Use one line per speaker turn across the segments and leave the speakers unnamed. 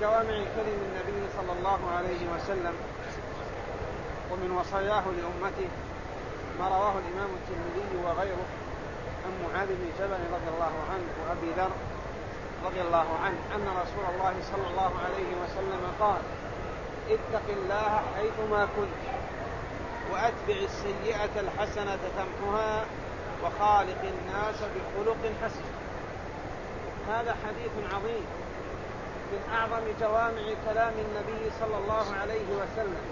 جوامع كلم النبي صلى الله عليه وسلم ومن وصاياه لأمته ما رواه الإمام الترمذي وغيره عن معاذ بن جبل رضي الله عنه وأبي ذر رضي الله عنه أن رسول الله صلى الله عليه وسلم قال اتق الله حيثما كنت وأتبع السيئة الحسنة تمحها وخالق الناس بخلق حسن. هذا حديث عظيم. من أعظم جوامع كلام النبي صلى الله عليه وسلم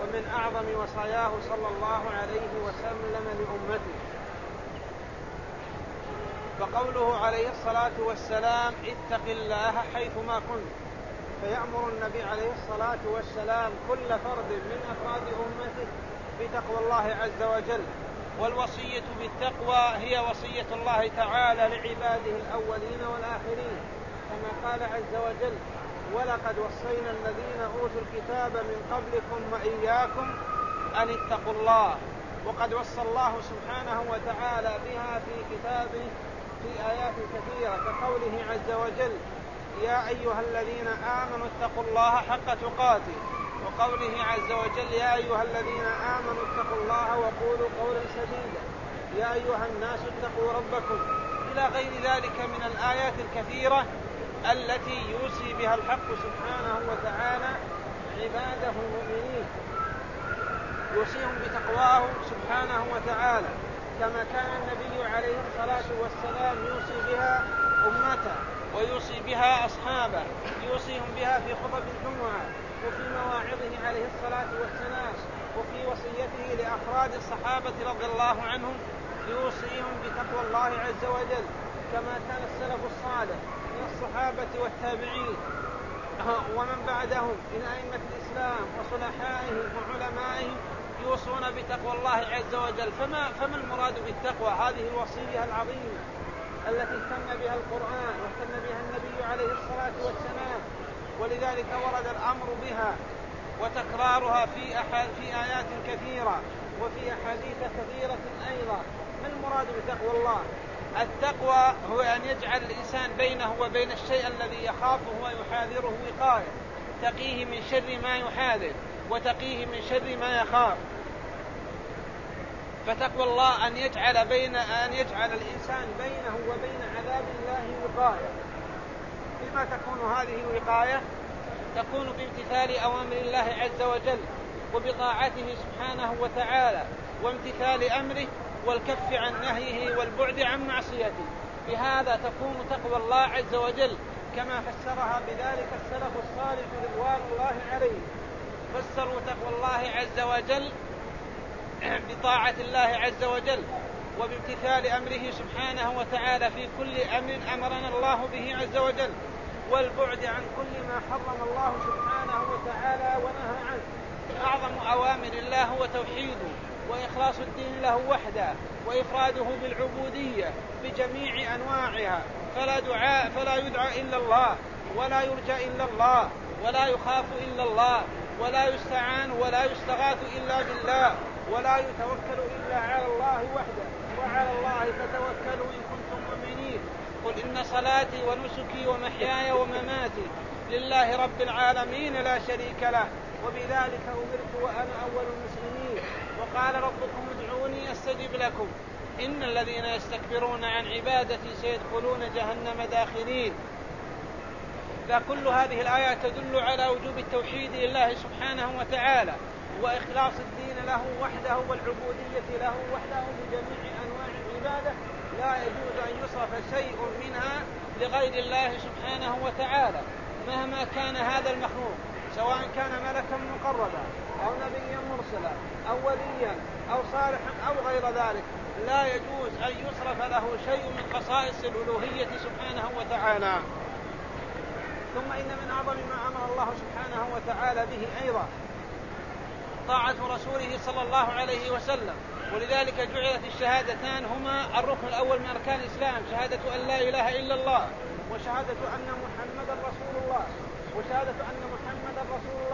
ومن أعظم وصاياه صلى الله عليه وسلم لأمته. فقوله عليه الصلاة والسلام اتق الله حيثما كنت. فيأمر النبي عليه الصلاة والسلام كل فرد من أفراد أمته بتقوى الله عز وجل. والوصية بالتقوى هي وصية الله تعالى لعباده الأولين والآخرين. كما قال عز وجل ولقد وصينا الذين أوتوا الكتاب من قبلكم وإياكم أن اتقوا الله وقد وصى الله سبحانه وتعالى بها في كتابه في آيات كثيرة كقوله عز وجل يا أيها الذين آمنوا اتقوا الله حق تقاته. وقوله عز وجل يا أيها الذين آمنوا اتقوا الله وقولوا قولا سديدا يا أيها الناس اتقوا ربكم. إلى غير ذلك من الآيات الكثيرة التي يوصي بها الحق سبحانه وتعالى عباده المؤمنين. يوصيهم بتقواه سبحانه وتعالى. كما كان النبي عليه الصلاة والسلام يوصي بها أمته ويوصي بها أصحابه. يوصيهم بها في خطب الجمعة وفي مواعظه عليه الصلاة والسلام وفي وصيته لأفراد الصحابة رضي الله عنهم. يوصيهم بتقوى الله عز وجل. كما كان السلف الصالح من الصحابة والتابعين ومن بعدهم؟ من أئمة الإسلام وصلحائهم وعلمائهم يوصون بتقوى الله عز وجل. فما فما المراد بالتقوى؟ هذه الوصية العظيمة التي اهتم بها القرآن واهتم بها النبي عليه الصلاة والسلام. ولذلك ورد الأمر بها وتكرارها في في آيات كثيرة وفي أحاديث كثيرة أيضا. ما المراد بتقوى الله؟ التقوى هو أن يجعل الإنسان بينه وبين الشيء الذي يخافه ويحاذره وقاية. تقيه من شر ما يحاذر وتقيه من شر ما يخاف. فتقوى الله أن يجعل بين أن يجعل الإنسان بينه وبين عذاب الله وقاية. بما تكون هذه الوقاية تكون بامتثال أوامر الله عز وجل وبطاعته سبحانه وتعالى وامتثال أمره والكف عن نهيه والبعد عن معصيته. بهذا تكون تقوى الله عز وجل كما فسرها بذلك السلف الصالح رضوان الله عليه. فسروا تقوى الله عز وجل بطاعة الله عز وجل وبامتثال أمره سبحانه وتعالى في كل أمر أمرنا الله به عز وجل والبعد عن كل ما حرم الله سبحانه وتعالى ونهى عنه. أعظم أوامر الله هو توحيده وإخلاص الدين له وحده وإفراده بالعبودية بجميع أنواعها. فلا دعاء فلا يدعى إلا الله ولا يرجى إلا الله ولا يخاف إلا الله ولا يستعان ولا يستغاث إلا بالله ولا يتوكل إلا على الله وحده. وعلى الله فتوكلوا إن كنتم مؤمنين. قل إن صلاتي ونسكي ومحياي ومماتي لله رب العالمين لا شريك له وبذلك أمرت وأنا أول المسلمين. وقال ربكم ادعوني أستجب لكم. إن الذين يستكبرون عن عبادتي سيدخلون جهنم داخلين. فكل هذه الآيات تدل على وجوب التوحيد لله سبحانه وتعالى وإخلاص الدين له وحده والعبودية له وحده بجميع أنواع العبادة لا يجوز أن يصرف شيء منها لغير الله سبحانه وتعالى مهما كان هذا المخلوق. سواء كان ملكا مقربا أو نبيا مرسلا أو وليا أو صالحا أو غير ذلك لا يجوز أن يصرف له شيء من خصائص الألوهية سبحانه وتعالى. ثم إن من أعظم ما أمر الله سبحانه وتعالى به أيضا طاعة رسوله صلى الله عليه وسلم. ولذلك جعلت الشهادتان هما الركن الأول من أركان الإسلام شهادة أن لا إله إلا الله وشهادة أن محمدا رسول الله وشهادة أن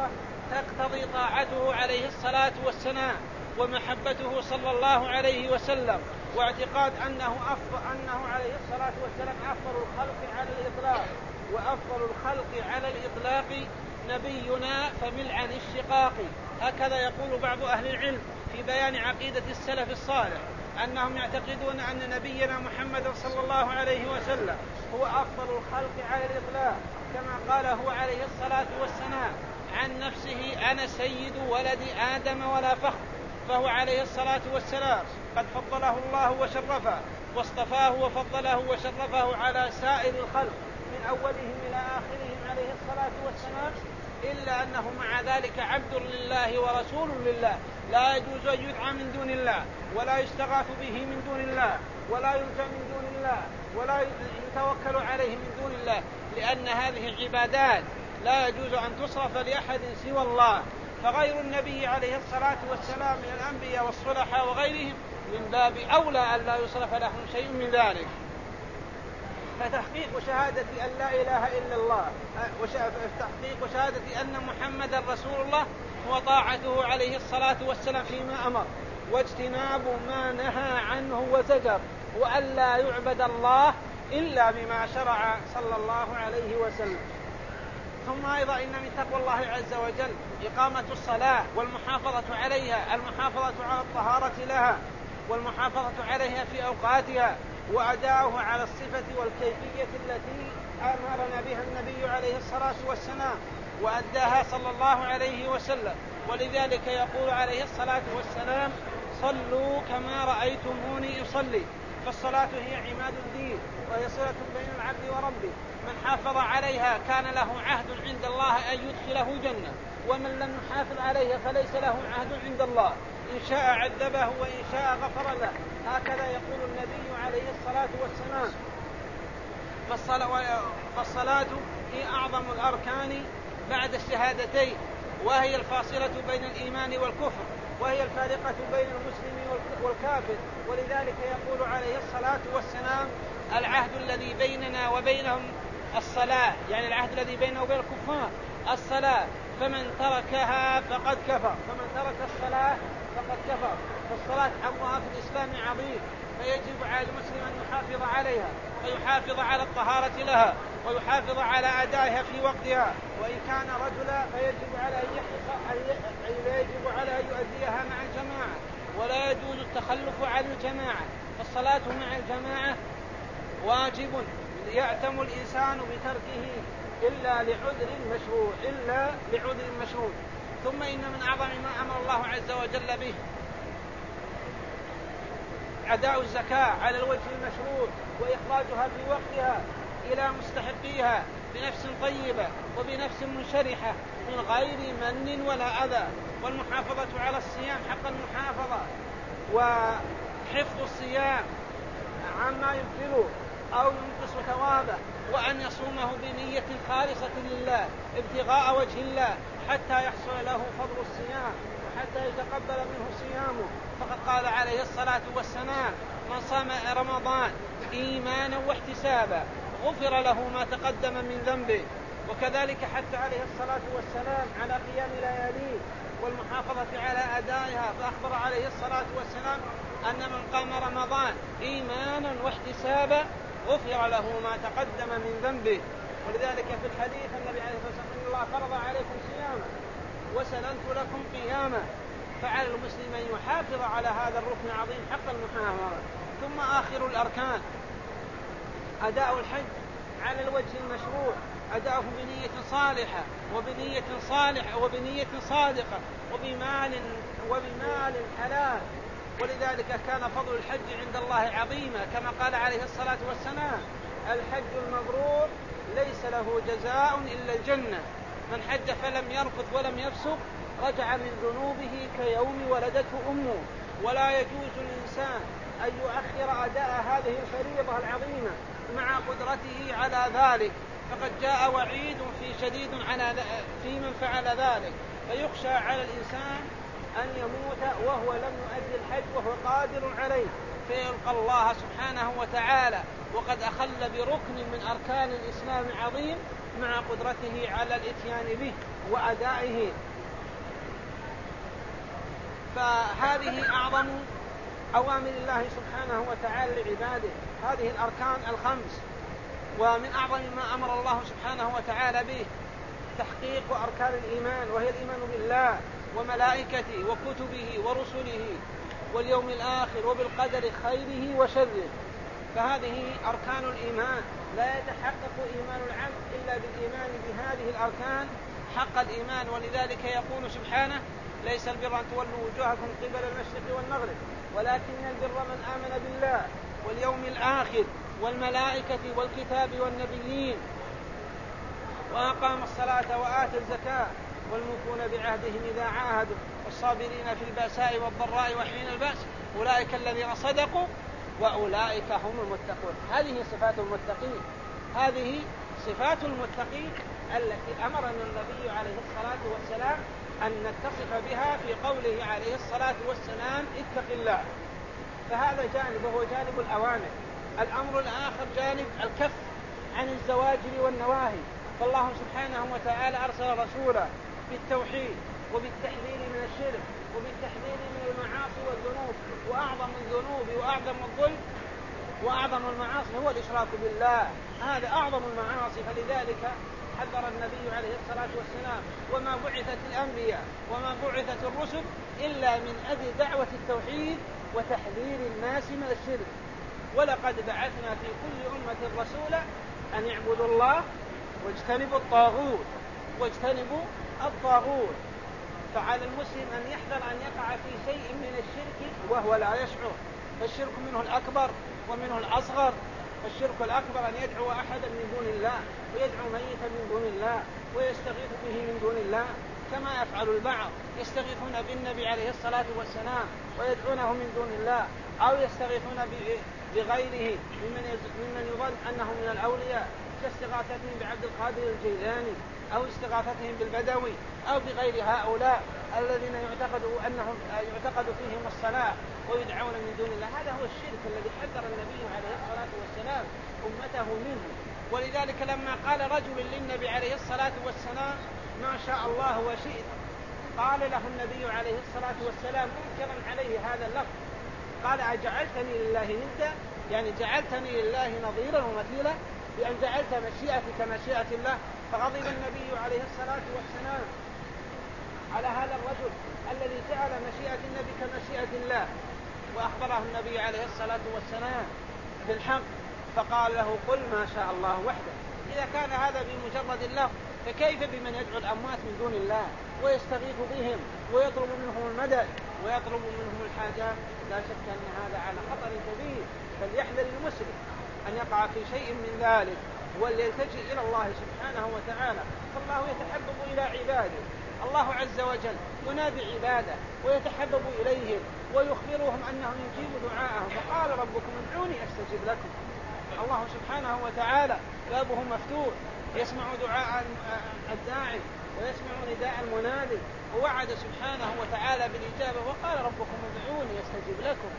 محمدا تقتضي طاعته عليه الصلاة والسلام ومحبته صلى الله عليه وسلم واعتقاد أنه أفضل أنه عليه الصلاة والسلام أفضل الخلق على الإطلاق وأفضل الخلق على الإطلاق نبينا فمل عن الشقاق. هكذا يقول بعض أهل العلم في بيان عقيدة السلف الصالح أنهم يعتقدون أن نبينا محمد صلى الله عليه وسلم هو أفضل الخلق على الإطلاق كما قال هو عليه الصلاة والسلام. عن نفسه أنا سيد ولد آدم ولا فخر. فهو عليه الصلاة والسلام قد فضله الله وشرفه واصطفاه وفضله وشرفه على سائر الخلق من أولهم إلى آخرهم عليه الصلاة والسلام إلا أنه مع ذلك عبد لله ورسول لله لا يجوز أن يدعى من دون الله ولا يستغاث به من دون الله ولا يرجى من دون الله ولا يتوكل عليه من دون الله لأن هذه العبادات لا يجوز أن تصرف لأحد سوى الله فغير النبي عليه الصلاة والسلام من الأنبياء والصلحاء وغيرهم من باب أولى أن لا يصرف لهم شيء من ذلك. فتحقيق شهادة أن لا إله إلا الله تحقيق شهادة أن محمدا رسول الله هو طاعته عليه الصلاة والسلام فيما أمر. واجتناب ما نهى عنه وزجر وأن لا يعبد الله إلا بما شرع صلى الله عليه وسلم. ثم أيضا إن من تقوى الله عز وجل إقامة الصلاة والمحافظة عليها المحافظة على الطهارة لها والمحافظة عليها في أوقاتها وأداؤه على الصفة والكيفية التي أمرنا بها النبي عليه الصلاة والسلام وأداها صلى الله عليه وسلم. ولذلك يقول عليه الصلاة والسلام صلوا كما رأيتموني أصلي فالصلاة هي عماد الدين وهي صلة بين العبد وربه. من حافظ عليها كان له عهد عند الله أن يدخله جنة. ومن لم يحافظ عليها فليس له عهد عند الله. إن شاء عذبه وإن شاء غفر له. هكذا يقول النبي عليه الصلاة والسلام. فالصلاة هي أعظم الأركان بعد الشهادتين. وهي الفاصلة بين الإيمان والكفر. وهي الفارقة بين المسلم والكافر. ولذلك يقول عليه الصلاة والسلام العهد الذي بيننا وبينهم الصلاة يعني العهد الذي بيننا وبين الكفار الصلاة. فمن تركها فقد كفر. فمن ترك الصلاة فقد كفر. فالصلاة حظها في الإسلام عظيم فيجب على المسلم أن يحافظ عليها ويحافظ على الطهارة لها ويحافظ على أدائها في وقتها. وإن كان رجلا فيجب على أن يجب على أن يؤديها مع الجماعة ولا يجوز التخلف عن الجماعة. فالصلاة مع الجماعة واجب. يأتم الإنسان بتركه إلا لعذر مشروع إلا لعذر مشروع. ثم إن من أعظم ما أمر الله عز وجل به أداء الزكاة على الوجه المشروع وإخراجها في وقتها إلى مستحقيها بنفس طيبة وبنفس منشرحة من غير من ولا أذى. والمحافظة على الصيام حق المحافظة وحفظ الصيام عما يبطله أو ينقص ثوابه وأن يصومه بنية خالصة لله ابتغاء وجه الله حتى يحصل له فضل الصيام وحتى يتقبل منه صيامه. فقد قال عليه الصلاة والسلام من صام رمضان إيمانا واحتسابا غفر له ما تقدم من ذنبه. وكذلك حتى عليه الصلاة والسلام على قيام لياليه والمحافظة على أدائها. فأخبر عليه الصلاة والسلام أن من قام رمضان إيمانا واحتسابا غفر له ما تقدم من ذنبه. ولذلك في الحديث النبي عليه الصلاة والسلام ان الله فرض عليكم صياما وسننت لكم قياما فعلى المسلم أن يحافظ على هذا الركن العظيم حق المحافظه ثم آخر الأركان. أداء الحج على الوجه المشروع. أداؤه بنية صالحة وبنية صالحة وبنية صادقة. وبمال وبمال حلال. ولذلك كان فضل الحج عند الله عظيما كما قال عليه الصلاة والسلام الحج المبرور ليس له جزاء إلا الجنة من حج فلم يرفث ولم يفسق رجع من ذنوبه كيوم ولدته أمه. ولا يجوز للإنسان أن يؤخر أداء هذه الفريضة العظيمة مع قدرته على ذلك فقد جاء وعيد في شديد على في من فعل ذلك فيخشى على الإنسان أن يموت وهو لم يؤدي الحج وهو قادر عليه. فيلقى الله سبحانه وتعالى. وقد أخل بركن من أركان الإسلام عظيم مع قدرته على الإتيان به وأدائه. فهذه أعظم أوامر الله سبحانه وتعالى لعباده. هذه الأركان الخمس. ومن أعظم ما أمر الله سبحانه وتعالى به تحقيق أركان الإيمان وهي الإيمان بالله. وملائكته وكتبه ورسله واليوم الآخر وبالقدر خيره وشره. فهذه أركان الإيمان. لا يتحقق إيمان العبد إلا بالإيمان بهذه الأركان. حق الإيمان ولذلك يقول سبحانه ليس البر أن تولوا وجوهكم قبل المشرق والمغرب ولكن البر من آمن بالله واليوم الآخر والملائكة والكتاب والنبيين وأقام الصلاة وآتى الزكاة والموفون بعهدهم إذا عاهدوا والصابرين في البأساء والضراء وحين البأس أولئك الذين صدقوا وأولئك هم المتقون. هذه صفات المتقين. هذه صفات المتقين التي أمرنا النبي عليه الصلاة والسلام أن نتصف بها في قوله عليه الصلاة والسلام اتق الله. فهذا جانب وهو جانب الأوامر. الأمر الآخر جانب الكف عن الزواجر والنواهي. فالله سبحانه وتعالى أرسل رسولا بالتوحيد وبالتحذير من الشرك وبالتحذير من المعاصي والذنوب وأعظم الذنوب وأعظم الظلم وأعظم المعاصي هو الإشراك بالله. هذا أعظم المعاصي. فلذلك حذر النبي عليه الصلاة والسلام وما بعثت الأنبياء وما بعثت الرسل إلا من أجل دعوة التوحيد وتحذير الناس من الشرك. ولقد بعثنا في كل أمة رسولا أن يعبدوا الله واجتنبوا الطاغوت واجتنبوا الطاغوت. فعلى المسلم أن يحذر أن يقع في شيء من الشرك وهو لا يشعر. فالشرك منه الأكبر ومنه الأصغر. الشرك الأكبر أن يدعو أحدا من دون الله ويدعو ميتا من دون الله ويستغيث به من دون الله كما يفعل البعض. يستغيثون بالنبي عليه الصلاة والسلام ويدعونه من دون الله أو يستغيثون بغيره. ممن ممن يظن أنه من الأولياء. كاستغاثتهم بعبد القادر الجيلاني. أو استغاثتهم بالبدوي أو بغير هؤلاء الذين يعتقد أنهم يعتقد فيهم الصلاة ويدعون من دون الله. هذا هو الشرك الذي حذر النبي عليه الصلاة والسلام أمته منه. ولذلك لما قال رجل للنبي عليه الصلاة والسلام ما شاء الله وشئت. قال له النبي عليه الصلاة والسلام منكرا عليه هذا اللفظ. قال أجعلتني لله ندا؟ يعني جعلتني لله نظيرا ومثيلا. بأن جعلت مشيئتي كمشيئة الله. فغضب النبي عليه الصلاة والسلام على هذا الرجل الذي جعل مشيئة النبي كمشيئة الله. وأخبره النبي عليه الصلاة والسلام بالحق فقال له قل ما شاء الله وحده. إذا كان هذا بمجرد اللفظ فكيف بمن يدعو الأموات من دون الله؟ ويستغيث بهم ويطلب منهم المدد ويطلب منهم الحاجات. لا شك أن هذا على خطر كبير. فليحذر المسلم أن يقع في شيء من ذلك. وليلتجئ إلى الله سبحانه وتعالى. فالله يتحبب إلى عباده. الله عز وجل ينادي عباده ويتحبب إليهم ويخبرهم أنه يجيب دعاءهم. فقال ربكم ادعوني أستجب لكم. الله سبحانه وتعالى بابه مفتوح. يسمع دعاء الداعي ويسمع نداء المنادي. ووعد سبحانه وتعالى بالإجابة. وقال ربكم ادعوني يستجب لكم.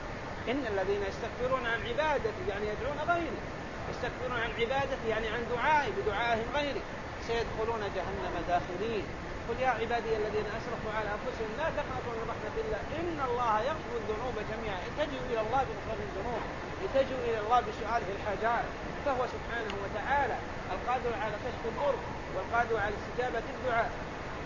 إن الذين يستكبرون عن عبادتي يعني يدعون غيري. يستكبرون عن عبادتي يعني عن دعائي بدعائهم غيري سيدخلون جهنم داخلين قل يا عبادي الذين اسرفوا على أنفسهم لا تقنطوا من رحمة الله. إن الله يغفر الذنوب جميعا. التجوا إلى الله بغفران الذنوب. التجوا إلى الله بسؤاله الحاجات فهو سبحانه وتعالى القادر على كشف الضر والقادر على استجابة الدعاء.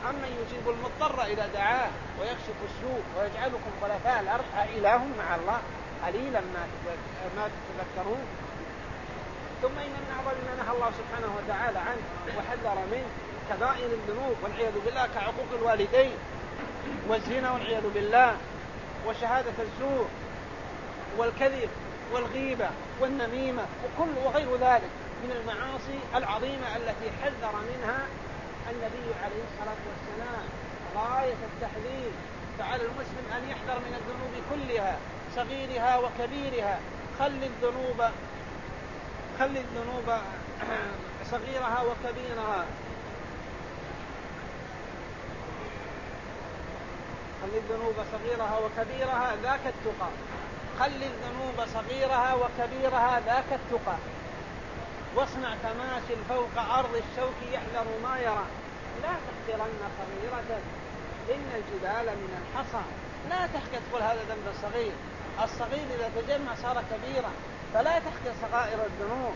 أمن يجيب المضطر إذا دعاه ويكشف السوء ويجعلكم خلفاء الأرض. أإله مع الله؟ قليلا ما ما تتذكرون ثم إن من أعظم ما نهى الله سبحانه وتعالى عنه وحذر منه كبائر الذنوب والعياذ بالله كعقوق الوالدين والزنا والعياذ بالله وشهادة الزور والكذب والغيبة والنميمة وكل وغير ذلك من المعاصي العظيمة التي حذر منها النبي عليه الصلاة والسلام. غاية التحذير. فعلى المسلم أن يحذر من الذنوب كلها صغيرها وكبيرها. خل الذنوب خل الذنوب صغيرها وكبيرها. خل الذنوب صغيرها وكبيرها ذاك التقى. خل الذنوب صغيرها وكبيرها ذاك التقى. واصنع تماثل فوق أرض الشوك يحذر ما يرى. لا تحقرن صغيرة إن الجبال من الحصى. لا تحقر تقول هذا ذنب صغير. الصغير إذا تجمع صار كبيرا. فلا تحقر صغائر الذنوب.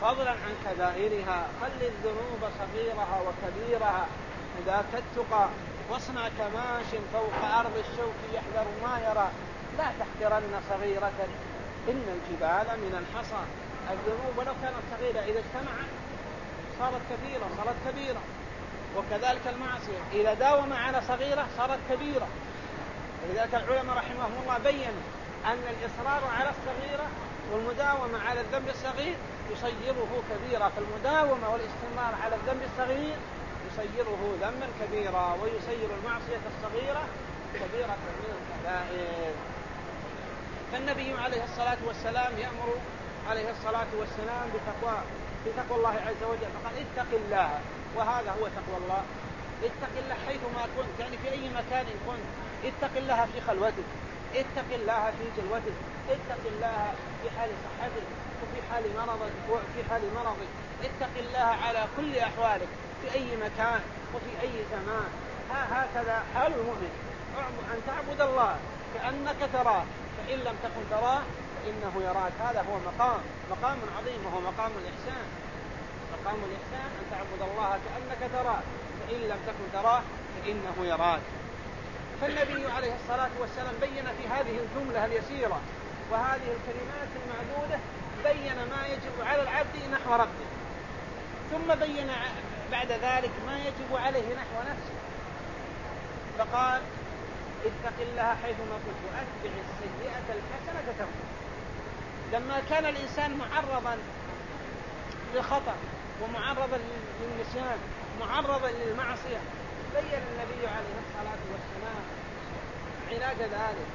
فضلا عن كبائرها خل الذنوب صغيرها وكبيرها. إذا التقى واصنع كماش فوق أرض الشوك يحذر ما يرى. لا تحقرن صغيرة إن الجبال من الحصى. الذنوب ولو كانت صغيرة إذا اجتمعت صارت كبيرة صارت كبيرة. وكذلك المعصية إذا داوم على صغيرة صارت كبيرة. ولذلك العلماء رحمهم الله بينوا أن الإصرار على الصغيرة والمداومة على الذنب الصغير يصيره كبيرا. فالمداومة والاستمرار على الذنب الصغير يصيره ذنبا كبيرا ويصير المعصية الصغيرة كبيرة من الكبائر. فالنبي عليه الصلاة والسلام يأمر عليه الصلاة والسلام بتقوى بتقوى الله عز وجل. فقال اتق الله. وهذا هو تقوى الله. اتق الله حيثما كنت يعني في أي مكان كنت. اتق الله في خلوتك. اتق الله في جلوتك اتق الله في حال صحتك وفي حال مرضك وفي حال مرضك اتق الله على كل أحوالك في أي مكان وفي أي زمان. ها هكذا حال المؤمن. أن تعبد الله كأنك تراه فإن لم تكن تراه فإنه يراك. هذا هو مقام. مقام عظيم وهو مقام الإحسان. مقام الإحسان أن تعبد الله كأنك تراه فإن لم تكن تراه فإنه يراك. فالنبي عليه الصلاة والسلام بين في هذه الجملة اليسيرة وهذه الكلمات المعدودة بين ما يجب على العبد نحو ربه. ثم بين بعد ذلك ما يجب عليه نحو نفسه. فقال اتق الله حيثما كنت وأتبع السيئة الحسنة تمحو لما كان الإنسان معرضا للخطأ ومعرضا للنسيان معرضا للمعصية بين النبي عليه الصلاة والسلام علاج ذلك.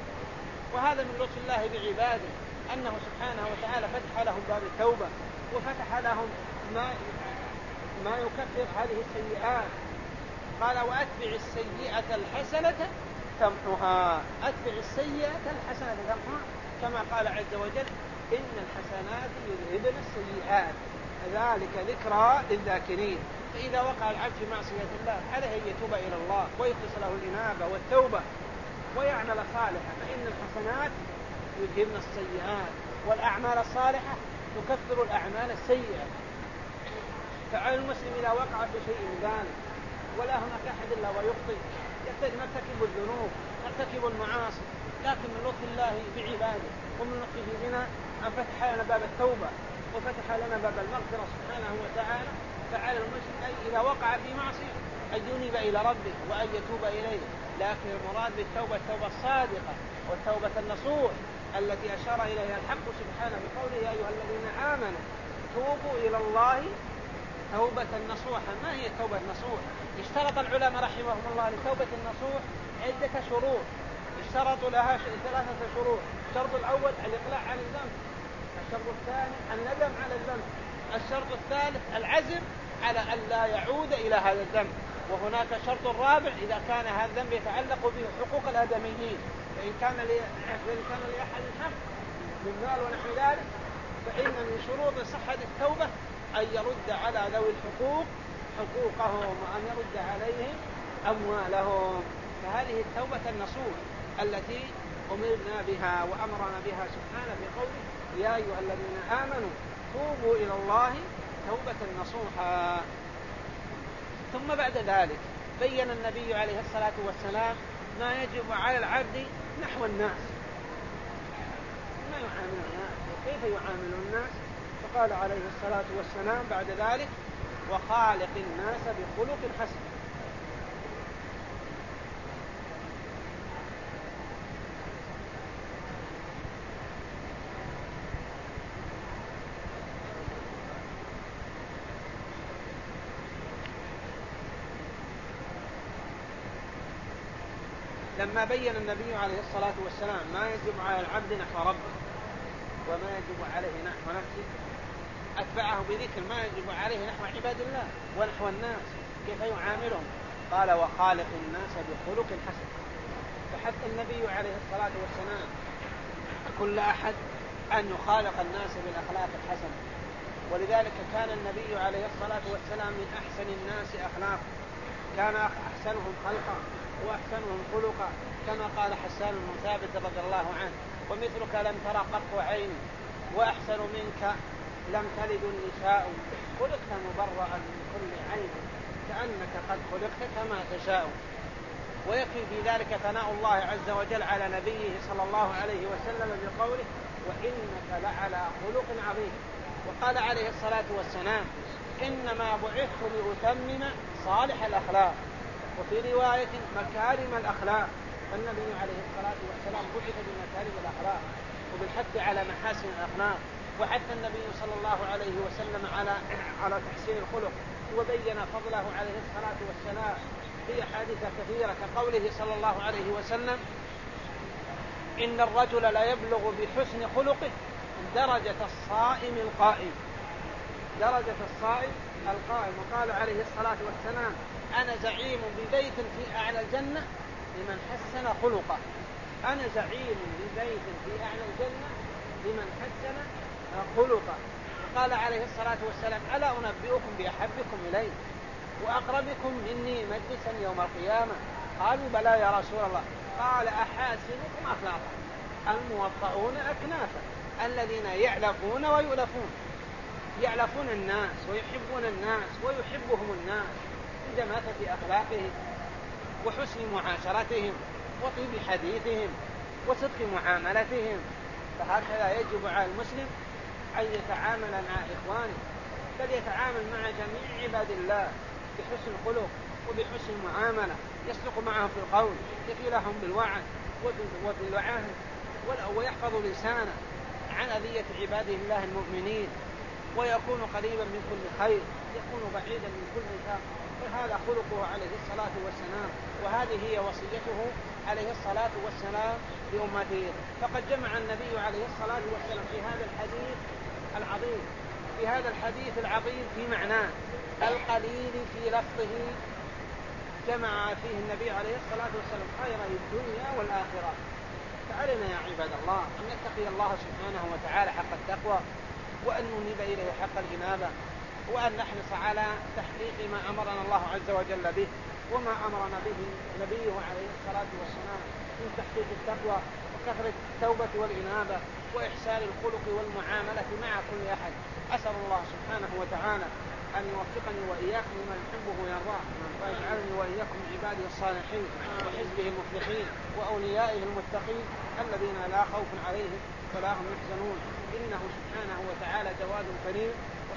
وهذا من لطف الله بعباده أنه سبحانه وتعالى فتح لهم باب التوبة وفتح لهم ما ما يكفر هذه السيئات. قال وأتبع السيئة الحسنة تمحها أتبع السيئة الحسنة تمحها كما قال عز وجل إن الحسنات يذهبن السيئات. ذلك ذكرى للذاكرين. فإذا وقع العبد في معصية الله عليه أن يتوب إلى الله ويخلص له الإنابة والتوبة ويعمل صالحا. فإن الحسنات يذهبن السيئات والأعمال الصالحة تكفر الأعمال السيئة. فعلى المسلم إذا وقع في شيء من ذلك ولا هناك أحد إلا ويخطئ. نرتكب الذنوب نرتكب المعاصي لكن من لطف الله بعباده ومن لطفه بنا أن فتح لنا باب التوبة وفتح لنا باب المغفرة سبحانه وتعالى. فعلى المسلم أي إذا وقع في معصية أن ينيب إلى ربه وأن يتوب إليه. لكن المراد بالتوبة التوبة الصادقة والتوبة النصوح التي أشار إليها الحق سبحانه بقوله يا أيها الذين آمنوا توبوا إلى الله توبة نصوحا ما هي التوبة النصوح اشترط العلماء رحمهم الله لتوبة النصوح عدة شروط. اشترطوا لها ثلاثة شروط. الشرط الأول الإقلاع عن الذنب. الشرط الثاني الندم على الذنب. الشرط الثالث العزم على أن لا يعود إلى هذا الذنب. وهناك الشرط الرابع إذا كان هذا الذنب يتعلق به حقوق الآدميين. فإن كان فإن كان لأحد حق من مال ونحو ذلك فإن من شروط صحة التوبة أن يرد على ذوي الحقوق حقوقهم وأن يرد عليهم أموالهم. فهذه التوبة النصوح التي أمرنا بها وأمرنا بها سبحانه بقوله يا أيها الذين آمنوا توبوا إلى الله توبة نصوحا ثم بعد ذلك بين النبي عليه الصلاة والسلام ما يجب على العبد نحو الناس. ما يعامل الناس؟ وكيف يعامل الناس؟ فقال عليه الصلاة والسلام بعد ذلك وخالق الناس بخلق حسن. لما بين النبي عليه الصلاة والسلام ما يجب على العبد نحو ربه وما يجب عليه نحو نفسه. أتبعه بذكر ما يجب عليه نحو عباد الله ونحو الناس كيف يعاملهم؟ قال وخالق الناس بخلق حسن. فحث النبي عليه الصلاة والسلام كل أحد أن يخالق الناس بالأخلاق الحسنة. ولذلك كان النبي عليه الصلاة والسلام من أحسن الناس أخلاقا كان أحسنهم خلقا وأحسنهم خلقا كما قال حسان بن ثابت رضي الله عنه. ومثلك لم ترى قط عيني وأحسن منك لم تلد النساء. خلقت مبرأ من كل عين كأنك قد خلقت كما تشاء. ويكفي في ذلك ثناء الله عز وجل على نبيه صلى الله عليه وسلم بقوله وإنك لعلى خلق عظيم وقال عليه الصلاة والسلام إنما بعثت لأتمم صالح الأخلاق وفي رواية مكارم الأخلاق فالنبي عليه الصلاة والسلام بعث بمكارم الأخلاق وبالحث على محاسن الأخلاق وحث النبي صلى الله عليه وسلم على على تحسين الخلق وبين فضله عليه الصلاة والسلام في أحاديث كثيرة كقوله صلى الله عليه وسلم إن الرجل لا يبلغ بحسن خلقه درجة الصائم القائم. درجة الصائم القائم. وقال عليه الصلاة والسلام أنا زعيم ببيت في أعلى الجنة لمن حسن خلقه. أنا زعيم ببيت في أعلى الجنة لمن حسن خلقه. قال عليه الصلاة والسلام ألا أنبئكم بأحبكم إلي وأقربكم مني مجلسا يوم القيامة؟ قالوا بلى يا رسول الله. قال أحاسنكم أخلاقا. الموطؤون أكنافا الذين يعلفون ويؤلفون. يعلفون الناس ويحبون الناس ويحبهم الناس. بجماثة أخلاقهم وحسن معاشرتهم وطيب حديثهم وصدق معاملتهم فهكذا يجب على المسلم أن يتعامل مع إخوانه بل يتعامل مع جميع عباد الله بحسن خلق وبحسن معاملة يصدق معهم في القول يفي لهم بالوعد وبالعهد ويحفظ لسانه عن أذية عباده الله المؤمنين ويكون قريبا من كل خير. يكون بعيدا من كل شر فهذا خلقه عليه الصلاة والسلام وهذه هي وصيته عليه الصلاة والسلام لأمته فقد جمع النبي عليه الصلاة والسلام في هذا الحديث العظيم في هذا الحديث العظيم في معناه القليل في لفظه جمع فيه النبي عليه الصلاة والسلام خير الدنيا والآخرة. فعلينا يا عباد الله أن نتقي الله سبحانه وتعالى حق التقوى وأن ننيب إليه حق الإنابة. وأن نحرص على تحقيق ما أمرنا الله عز وجل به وما أمرنا به نبيه عليه الصلاة والسلام من تحقيق التقوى وكثرة التوبة والإنابة وإحسان الخلق والمعاملة مع كل أحد. أسأل الله سبحانه وتعالى أن يوفقني وإياكم لما يحبه ويرضاه ويجعلني وإياكم من عباده الصالحين وحزبه المفلحين وأوليائه المتقين الذين لا خوف عليهم ولا هم يحزنون. إنه سبحانه وتعالى جواد كريم